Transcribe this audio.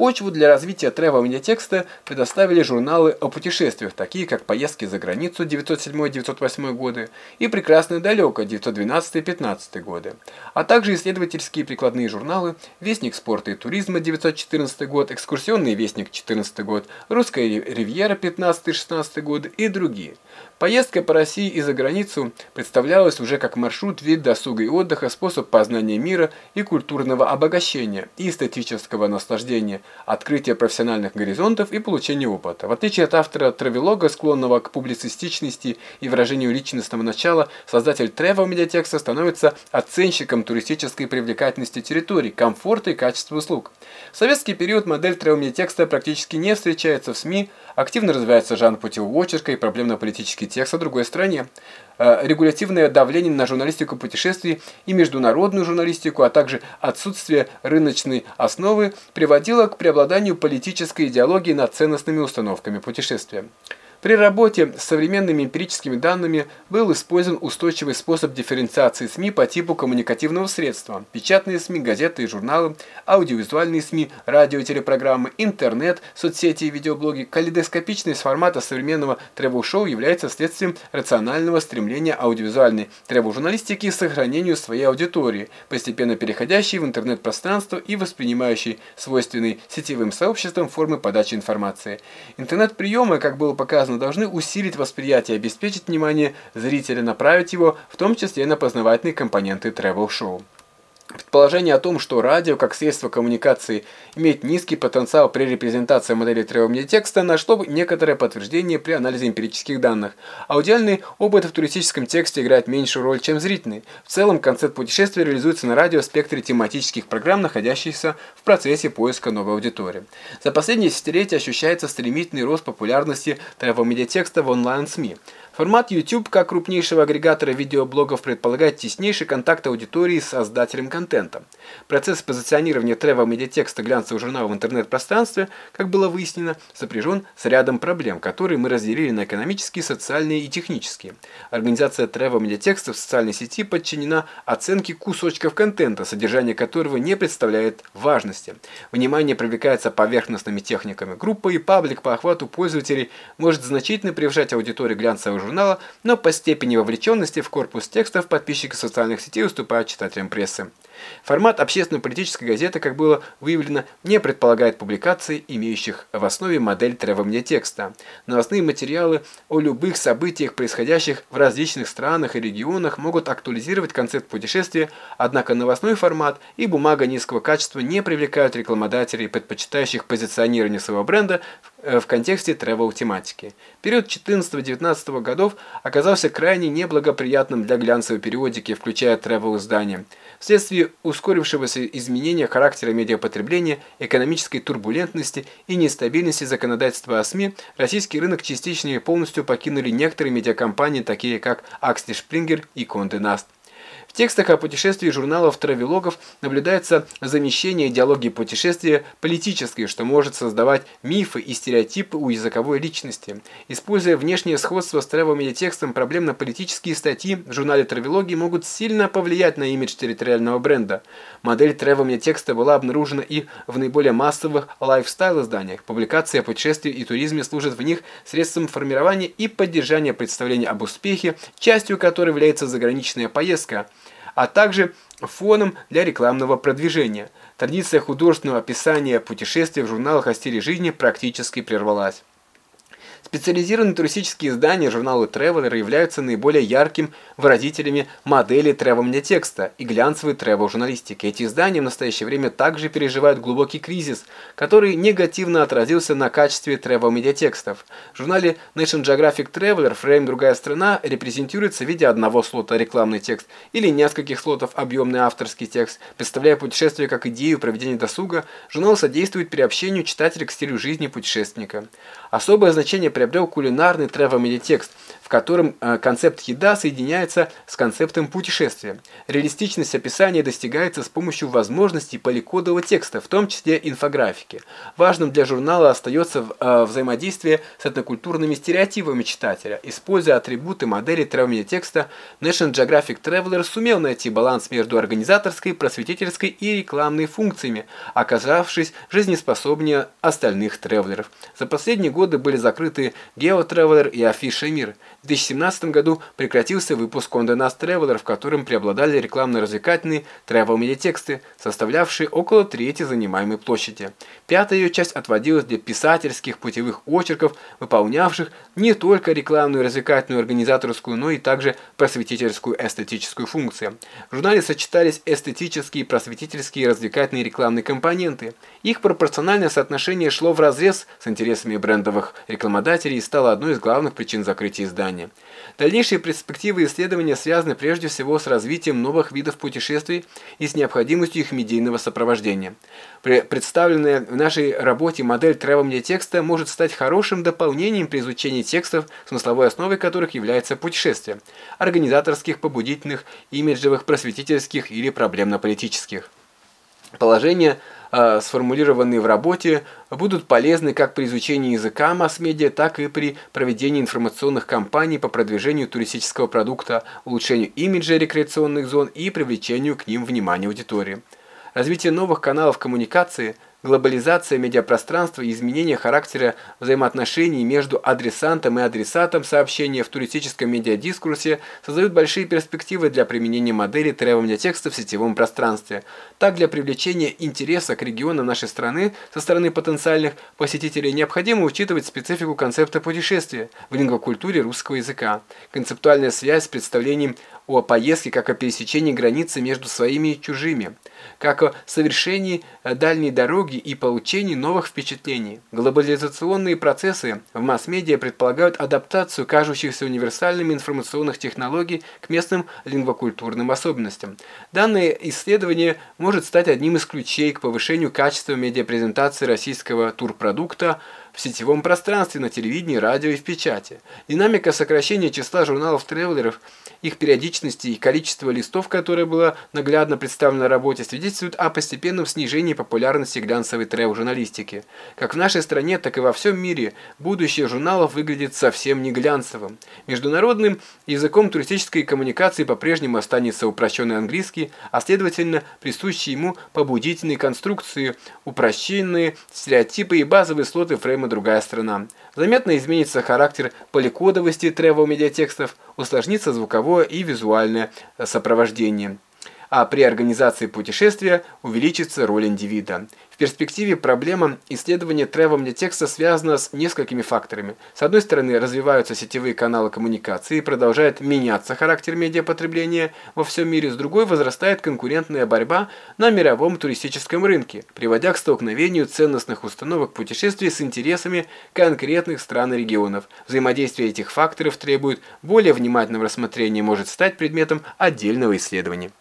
Почву для развития travel медиатекста предоставили журналы о путешествиях, такие как «Поездки за границу» 907-908 годы и «Прекрасное далеко» 912-15 годы, а также исследовательские прикладные журналы «Вестник спорта и туризма» 914 год, «Экскурсионный вестник» 14 год, «Русская ривьера» 15-16 годы и другие. Поездка по России и за границу представлялась уже как маршрут, вид досуга и отдыха, способ познания мира и культурного обогащения и эстетического наслаждения, открытия профессиональных горизонтов и получения опыта. В отличие от автора травелога, склонного к публицистичности и выражению личностного начала, создатель travel медиатекста становится оценщиком туристической привлекательности территорий, комфорта и качества услуг. В советский период модель travel медиатекста практически не встречается в СМИ, активно развивается жанр путевого и проблемно-политический текст о другой стране. Э, регулятивное давление на журналистику путешествий и международную журналистику, а также отсутствие рыночной основы приводило к преобладанию политической идеологии над ценностными установками путешествия. При работе с современными эмпирическими данными был использован устойчивый способ дифференциации СМИ по типу коммуникативного средства. Печатные СМИ, газеты и журналы, аудиовизуальные СМИ, радио-телепрограммы, интернет, соцсети и видеоблоги. Калейдоскопичность формата современного тревел-шоу является следствием рационального стремления аудиовизуальной тревел-журналистики к сохранению своей аудитории, постепенно переходящей в интернет-пространство и воспринимающей свойственные сетевым сообществам формы подачи информации. Интернет-приемы, как было показано, показано, должны усилить восприятие обеспечить внимание зрителя, направить его в том числе на познавательные компоненты тревел-шоу. Предположение о том, что радио как средство коммуникации имеет низкий потенциал при репрезентации модели требования текста, нашло некоторое подтверждение при анализе эмпирических данных. Аудиальный опыт в туристическом тексте играет меньшую роль, чем зрительный. В целом, концепт путешествия реализуется на радио в спектре тематических программ, находящихся в процессе поиска новой аудитории. За последние десятилетия ощущается стремительный рост популярности тревел-медиатекста в онлайн-СМИ. Формат YouTube как крупнейшего агрегатора видеоблогов предполагает теснейший контакт аудитории с создателем контента. Процесс позиционирования тревел-медиатекста глянцевого журнала в интернет-пространстве, как было выяснено, сопряжен с рядом проблем, которые мы разделили на экономические, социальные и технические. Организация тревел-медиатекста в социальной сети подчинена оценке кусочков контента, содержание которого не представляет важности. Внимание привлекается поверхностными техниками. Группа и паблик по охвату пользователей может значительно превышать аудиторию глянцевого журнала но по степени вовлеченности в корпус текстов подписчики социальных сетей уступают читателям прессы. Формат общественно-политической газеты, как было выявлено, не предполагает публикаций, имеющих в основе модель требования текста. Новостные материалы о любых событиях, происходящих в различных странах и регионах, могут актуализировать концепт путешествия, однако новостной формат и бумага низкого качества не привлекают рекламодателей, предпочитающих позиционирование своего бренда в контексте тревел-тематики. Период 14-19 годов оказался крайне неблагоприятным для глянцевой периодики, включая тревел-издания. Вследствие ускорившегося изменения характера медиапотребления, экономической турбулентности и нестабильности законодательства о СМИ, российский рынок частично и полностью покинули некоторые медиакомпании, такие как Аксли Шпрингер и Конде Наст. В текстах о путешествии журналов травелогов наблюдается замещение идеологии путешествия политической, что может создавать мифы и стереотипы у языковой личности. Используя внешнее сходство с тревел-медиатекстом, проблемно-политические статьи в журнале травелогии могут сильно повлиять на имидж территориального бренда. Модель тревел-медиатекста была обнаружена и в наиболее массовых лайфстайл-изданиях. Публикация о путешествии и туризме служит в них средством формирования и поддержания представления об успехе, частью которой является заграничная поездка – а также фоном для рекламного продвижения. Традиция художественного описания путешествий в журналах о стиле жизни практически прервалась. Специализированные туристические издания журнала Traveler являются наиболее ярким выразителями модели тревел-медиатекста и глянцевой тревел-журналистики. Эти издания в настоящее время также переживают глубокий кризис, который негативно отразился на качестве тревел-медиатекстов. В журнале Nation Geographic Traveler «Фрейм. Другая страна» репрезентируется в виде одного слота рекламный текст или нескольких слотов объемный авторский текст. Представляя путешествие как идею проведения досуга, журнал содействует приобщению читателя к стилю жизни путешественника. Особое значение приобрел кулинарный тревел-медиатекст, в котором э, концепт еда соединяется с концептом путешествия. Реалистичность описания достигается с помощью возможностей поликодового текста, в том числе инфографики. Важным для журнала остается э, взаимодействие с этнокультурными стереотипами читателя. Используя атрибуты модели travel текста, National Geographic Traveler сумел найти баланс между организаторской, просветительской и рекламной функциями, оказавшись жизнеспособнее остальных тревелеров. За последние годы были закрыты GeoTraveler и Афиша Мир. В 2017 году прекратился выпуск Condé Nast Traveler, в котором преобладали рекламно-развлекательные travel-медиатексты, составлявшие около трети занимаемой площади. Пятая ее часть отводилась для писательских путевых очерков, выполнявших не только рекламную развлекательную организаторскую, но и также просветительскую эстетическую функцию. В журнале сочетались эстетические, просветительские и развлекательные рекламные компоненты. Их пропорциональное соотношение шло вразрез с интересами брендовых рекламодателей и стало одной из главных причин закрытия издания. Дальнейшие перспективы исследования связаны прежде всего с развитием новых видов путешествий и с необходимостью их медийного сопровождения. Представленная в нашей работе модель travel текста может стать хорошим дополнением при изучении текстов, смысловой основой которых является путешествие, организаторских, побудительных, имиджевых, просветительских или проблемно-политических. Положение – э, сформулированные в работе, будут полезны как при изучении языка масс-медиа, так и при проведении информационных кампаний по продвижению туристического продукта, улучшению имиджа рекреационных зон и привлечению к ним внимания аудитории. Развитие новых каналов коммуникации – Глобализация медиапространства и изменение характера взаимоотношений между адресантом и адресатом сообщения в туристическом медиадискурсе создают большие перспективы для применения модели требования текста в сетевом пространстве. Так, для привлечения интереса к регионам нашей страны со стороны потенциальных посетителей необходимо учитывать специфику концепта путешествия в лингвокультуре русского языка. Концептуальная связь с представлением о поездке как о пересечении границы между своими и чужими, как о совершении дальней дороги и получении новых впечатлений. Глобализационные процессы в масс-медиа предполагают адаптацию кажущихся универсальными информационных технологий к местным лингвокультурным особенностям. Данное исследование может стать одним из ключей к повышению качества медиапрезентации российского турпродукта в сетевом пространстве, на телевидении, радио и в печати. Динамика сокращения числа журналов-тревелеров, их периодичности и количество листов, которое было наглядно представлено в работе, свидетельствует о постепенном снижении популярности глянцевой тревел-журналистики. Как в нашей стране, так и во всем мире будущее журналов выглядит совсем не глянцевым. Международным языком туристической коммуникации по-прежнему останется упрощенный английский, а следовательно присущие ему побудительные конструкции, упрощенные стереотипы и базовые слоты фрейма другая сторона. Заметно изменится характер поликодовости тревел-медиатекстов, усложнится звуковое и визуальное сопровождение. А при организации путешествия увеличится роль индивида перспективе проблема исследования travel текста связана с несколькими факторами. С одной стороны, развиваются сетевые каналы коммуникации и продолжает меняться характер медиапотребления во всем мире, с другой возрастает конкурентная борьба на мировом туристическом рынке, приводя к столкновению ценностных установок путешествий с интересами конкретных стран и регионов. Взаимодействие этих факторов требует более внимательного рассмотрения может стать предметом отдельного исследования.